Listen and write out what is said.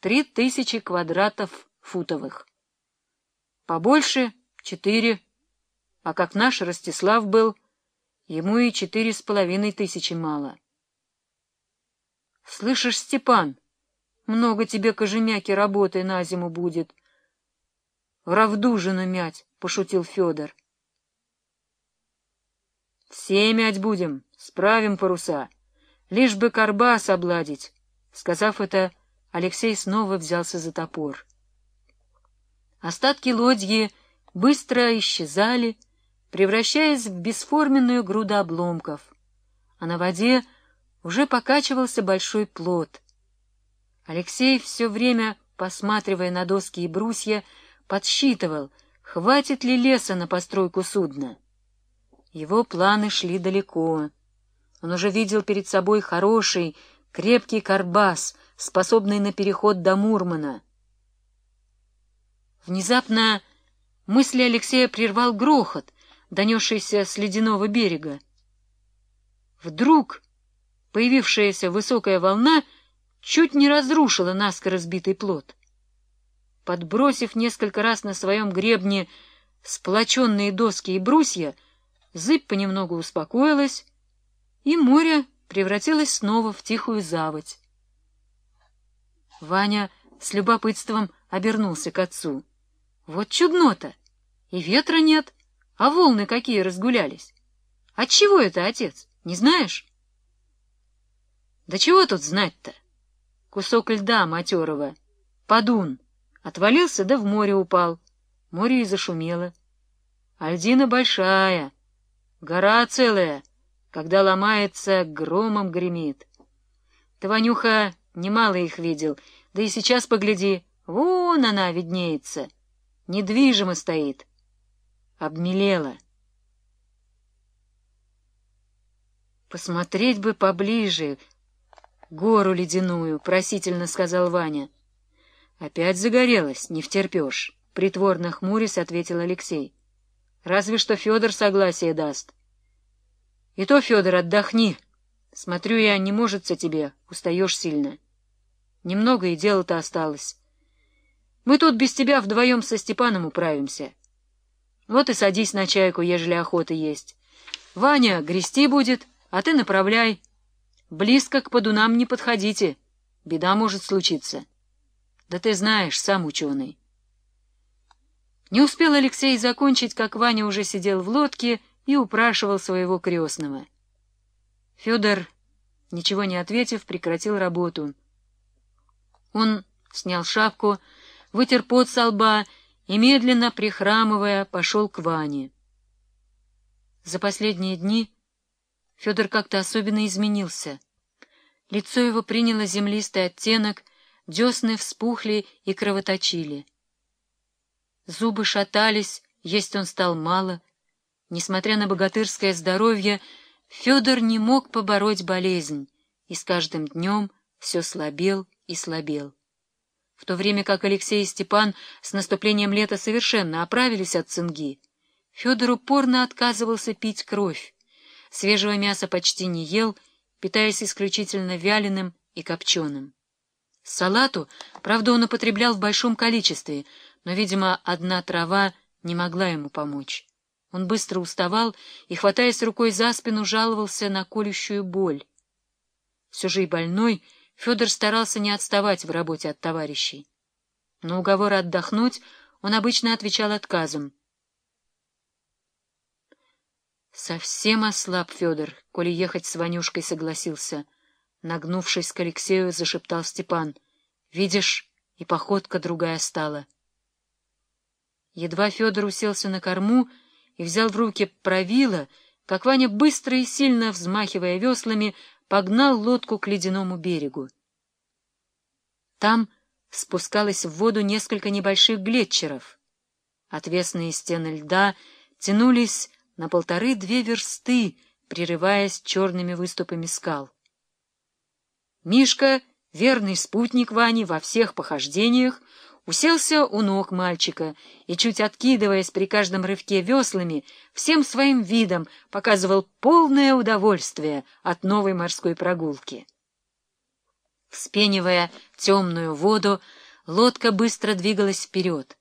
три тысячи квадратов футовых. Побольше — четыре, а как наш Ростислав был, ему и четыре с половиной тысячи мало. Слышишь, Степан, много тебе кожемяки работы на зиму будет. Равдужину мять, — пошутил Федор. Все мять будем, справим паруса, лишь бы карбас обладить. Сказав это, Алексей снова взялся за топор. Остатки лодьи быстро исчезали, превращаясь в бесформенную груду обломков, а на воде уже покачивался большой плот. Алексей, все время посматривая на доски и брусья, подсчитывал, хватит ли леса на постройку судна. Его планы шли далеко. Он уже видел перед собой хороший, крепкий карбас, способный на переход до Мурмана. Внезапно мысли Алексея прервал грохот, донесшийся с ледяного берега. Вдруг появившаяся высокая волна чуть не разрушила наскоро сбитый плот. Подбросив несколько раз на своем гребне сплоченные доски и брусья, зыбь понемногу успокоилась, и море превратилось снова в тихую заводь. Ваня с любопытством обернулся к отцу. Вот чудно-то! И ветра нет, а волны какие разгулялись. Отчего это, отец, не знаешь? Да чего тут знать-то? Кусок льда матерого, подун, отвалился да в море упал. Море и зашумело. А льдина большая, гора целая, когда ломается, громом гремит. Ты, Ванюха, немало их видел, да и сейчас погляди, вон она виднеется, недвижимо стоит, обмелела. Посмотреть бы поближе, гору ледяную, — просительно сказал Ваня. Опять загорелась, не втерпешь, — притворно хмурясь ответил Алексей. Разве что Федор согласие даст. И то, Федор, отдохни. Смотрю я, не можется тебе, устаешь сильно. Немного и дело-то осталось. Мы тут без тебя вдвоем со Степаном управимся. Вот и садись на чайку, ежели охота есть. Ваня грести будет, а ты направляй. Близко к подунам не подходите, беда может случиться. Да ты знаешь, сам ученый. Не успел Алексей закончить, как Ваня уже сидел в лодке и упрашивал своего крестного. Федор, ничего не ответив, прекратил работу. Он снял шапку, вытер пот со лба и, медленно прихрамывая, пошел к Ване. За последние дни Федор как-то особенно изменился. Лицо его приняло землистый оттенок, десны вспухли и кровоточили. Зубы шатались, есть он стал мало — Несмотря на богатырское здоровье, Федор не мог побороть болезнь, и с каждым днем все слабел и слабел. В то время как Алексей и Степан с наступлением лета совершенно оправились от цинги, Федор упорно отказывался пить кровь, свежего мяса почти не ел, питаясь исключительно вяленым и копченым. Салату, правда, он употреблял в большом количестве, но, видимо, одна трава не могла ему помочь. Он быстро уставал и, хватаясь рукой за спину, жаловался на колющую боль. Все же и больной Федор старался не отставать в работе от товарищей. На уговоры отдохнуть он обычно отвечал отказом. Совсем ослаб Федор, коли ехать с Ванюшкой согласился. Нагнувшись к Алексею, зашептал Степан. — Видишь, и походка другая стала. Едва Федор уселся на корму, и взял в руки правило, как Ваня, быстро и сильно взмахивая веслами, погнал лодку к ледяному берегу. Там спускалось в воду несколько небольших глетчеров. Отвесные стены льда тянулись на полторы-две версты, прерываясь черными выступами скал. Мишка, верный спутник Вани во всех похождениях, уселся у ног мальчика и, чуть откидываясь при каждом рывке веслами, всем своим видом показывал полное удовольствие от новой морской прогулки. Вспенивая темную воду, лодка быстро двигалась вперед.